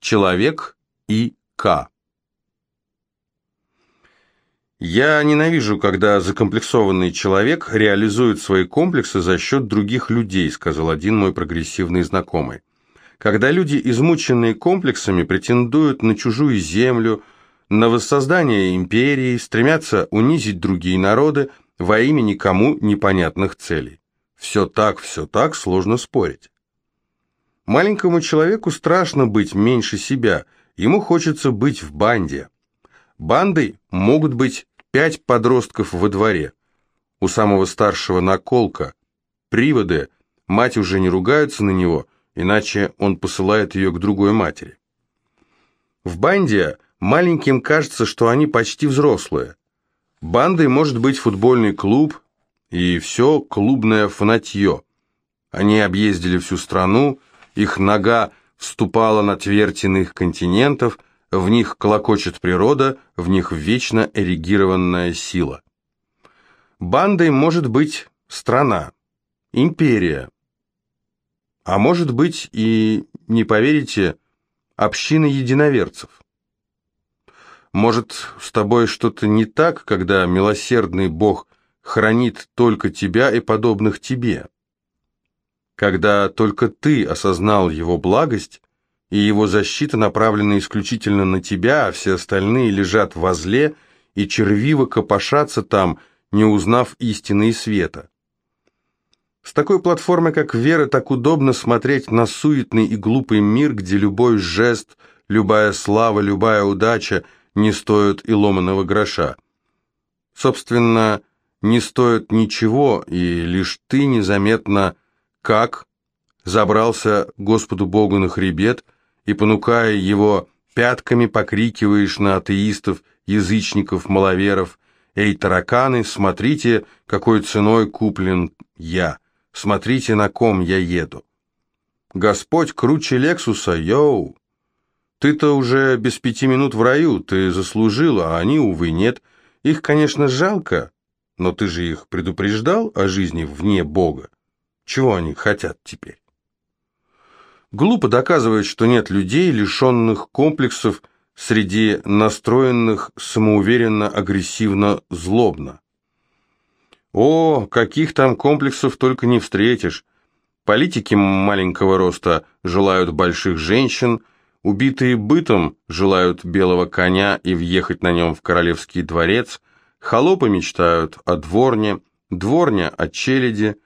Человек и К. Я ненавижу, когда закомплексованный человек реализует свои комплексы за счет других людей, сказал один мой прогрессивный знакомый. Когда люди, измученные комплексами, претендуют на чужую землю, на воссоздание империи, стремятся унизить другие народы во имя никому непонятных целей. Все так, все так, сложно спорить. Маленькому человеку страшно быть меньше себя, ему хочется быть в банде. Бандой могут быть пять подростков во дворе. У самого старшего наколка, приводы, мать уже не ругаются на него, иначе он посылает ее к другой матери. В банде маленьким кажется, что они почти взрослые. Бандой может быть футбольный клуб и все клубное фанатье. Они объездили всю страну, их нога вступала на твердь иных континентов – в них колокочет природа, в них вечно эрегированная сила. Бандой может быть страна, империя, а может быть и, не поверите, община единоверцев. Может, с тобой что-то не так, когда милосердный Бог хранит только тебя и подобных тебе? Когда только ты осознал его благость и его защита направлена исключительно на тебя, а все остальные лежат возле и червиво копошатся там, не узнав истины и света. С такой платформы, как Вера, так удобно смотреть на суетный и глупый мир, где любой жест, любая слава, любая удача не стоят и ломаного гроша. Собственно, не стоят ничего, и лишь ты незаметно, как забрался Господу Богу на хребет – и, понукая его пятками, покрикиваешь на атеистов, язычников, маловеров. «Эй, тараканы, смотрите, какой ценой куплен я! Смотрите, на ком я еду!» «Господь круче Лексуса, йоу!» «Ты-то уже без пяти минут в раю, ты заслужила, а они, увы, нет. Их, конечно, жалко, но ты же их предупреждал о жизни вне Бога. Чего они хотят теперь?» Глупо доказывать, что нет людей, лишенных комплексов, среди настроенных самоуверенно, агрессивно, злобно. О, каких там комплексов только не встретишь. Политики маленького роста желают больших женщин, убитые бытом желают белого коня и въехать на нем в королевский дворец, холопы мечтают о дворне, дворня о челяди.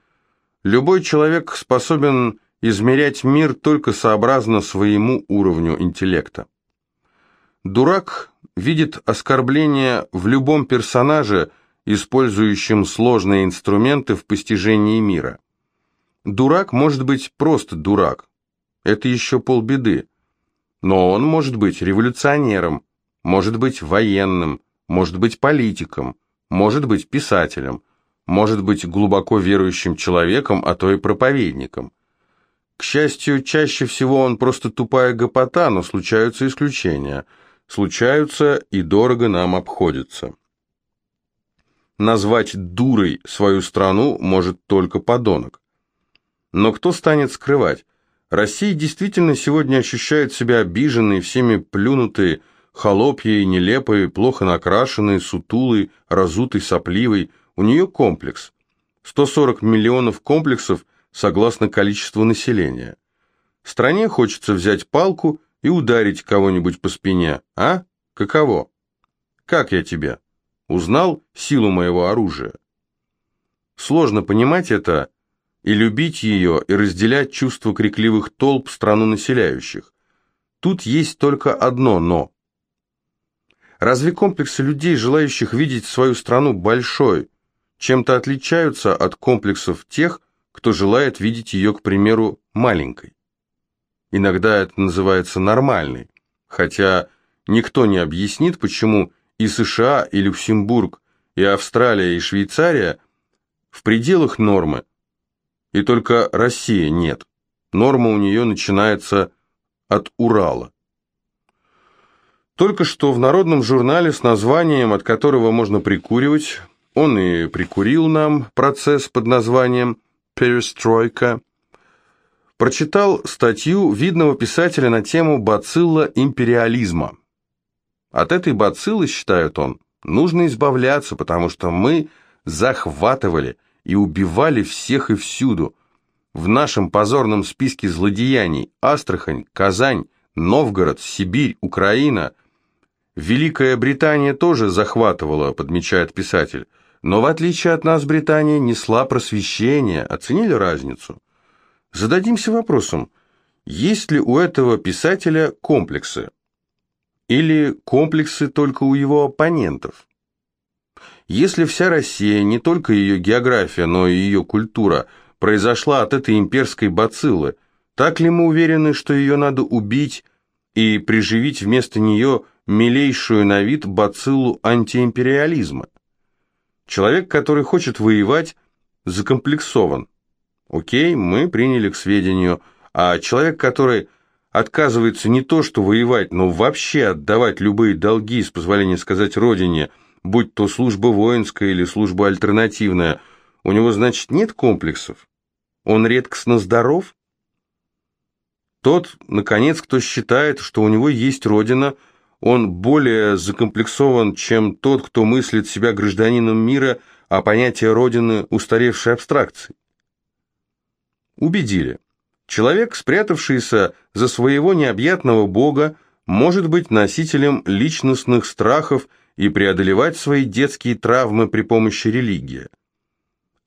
Любой человек способен измерять мир только сообразно своему уровню интеллекта. Дурак видит оскорбление в любом персонаже, использующем сложные инструменты в постижении мира. Дурак может быть просто дурак. Это еще полбеды. Но он может быть революционером, может быть военным, может быть политиком, может быть писателем, может быть глубоко верующим человеком, а то и проповедником. К счастью, чаще всего он просто тупая гопота, но случаются исключения. Случаются и дорого нам обходятся. Назвать дурой свою страну может только подонок. Но кто станет скрывать? Россия действительно сегодня ощущает себя обиженной, всеми плюнутой, холопьей, нелепой, плохо накрашенной, сутулой, разутой, сопливой. У нее комплекс. 140 миллионов комплексов – согласно количеству населения. Стране хочется взять палку и ударить кого-нибудь по спине, а? Каково? Как я тебе? Узнал силу моего оружия? Сложно понимать это и любить ее, и разделять чувства крикливых толп страну населяющих. Тут есть только одно «но». Разве комплексы людей, желающих видеть свою страну большой, чем-то отличаются от комплексов тех, кто желает видеть ее, к примеру, маленькой. Иногда это называется нормальной, хотя никто не объяснит, почему и США, и Люксембург, и Австралия, и Швейцария в пределах нормы, и только Россия нет. Норма у нее начинается от Урала. Только что в народном журнале с названием, от которого можно прикуривать, он и прикурил нам процесс под названием перестройка, прочитал статью видного писателя на тему «Бацилла империализма». От этой бациллы, считает он, нужно избавляться, потому что мы захватывали и убивали всех и всюду. В нашем позорном списке злодеяний Астрахань, Казань, Новгород, Сибирь, Украина. Великая Британия тоже захватывала, подмечает писатель. Но в отличие от нас Британия несла просвещение. Оценили разницу? Зададимся вопросом, есть ли у этого писателя комплексы? Или комплексы только у его оппонентов? Если вся Россия, не только ее география, но и ее культура, произошла от этой имперской бациллы, так ли мы уверены, что ее надо убить и приживить вместо нее милейшую на вид бациллу антиимпериализма? Человек, который хочет воевать, закомплексован. Окей, мы приняли к сведению, а человек, который отказывается не то что воевать, но вообще отдавать любые долги, с позволения сказать родине, будь то служба воинская или служба альтернативная, у него, значит, нет комплексов? Он редкостно здоров? Тот, наконец, кто считает, что у него есть родина, он более закомплексован, чем тот, кто мыслит себя гражданином мира, а понятие родины – устаревшей абстракцией. Убедили. Человек, спрятавшийся за своего необъятного бога, может быть носителем личностных страхов и преодолевать свои детские травмы при помощи религии.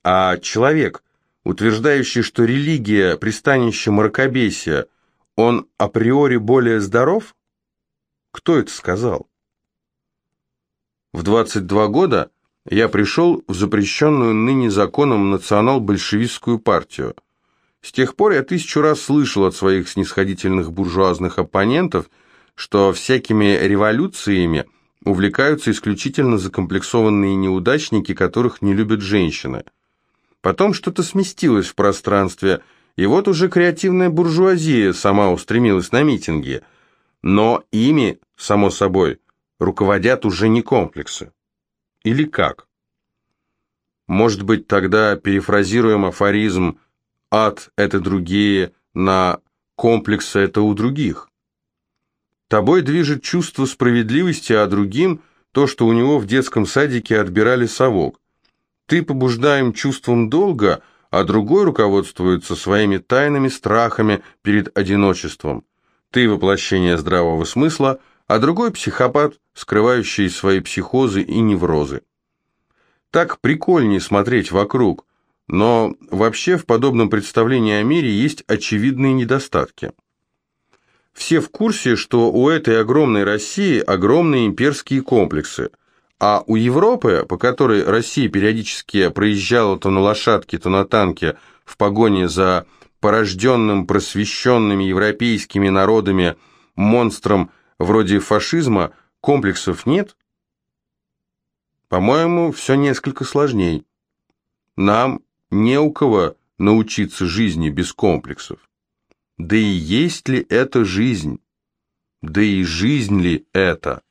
А человек, утверждающий, что религия – пристанище мракобесия – он априори более здоров? Кто это сказал? В 22 года я пришел в запрещенную ныне законом национал-большевистскую партию. С тех пор я тысячу раз слышал от своих снисходительных буржуазных оппонентов, что всякими революциями увлекаются исключительно закомплексованные неудачники, которых не любят женщины. Потом что-то сместилось в пространстве – и вот уже креативная буржуазия сама устремилась на митинги. Но ими, само собой, руководят уже не комплексы. Или как? Может быть, тогда перефразируем афоризм «ад – это другие» на «комплексы – это у других». Тобой движет чувство справедливости, а другим – то, что у него в детском садике отбирали совок. Ты побуждаем чувством долга – а другой руководствуется своими тайными страхами перед одиночеством. Ты воплощение здравого смысла, а другой психопат, скрывающий свои психозы и неврозы. Так прикольнее смотреть вокруг, но вообще в подобном представлении о мире есть очевидные недостатки. Все в курсе, что у этой огромной России огромные имперские комплексы – а у Европы, по которой Россия периодически проезжала то на лошадке, то на танке в погоне за порожденным просвещенными европейскими народами монстром вроде фашизма, комплексов нет? По-моему, все несколько сложней. Нам не у кого научиться жизни без комплексов. Да и есть ли это жизнь? Да и жизнь ли это?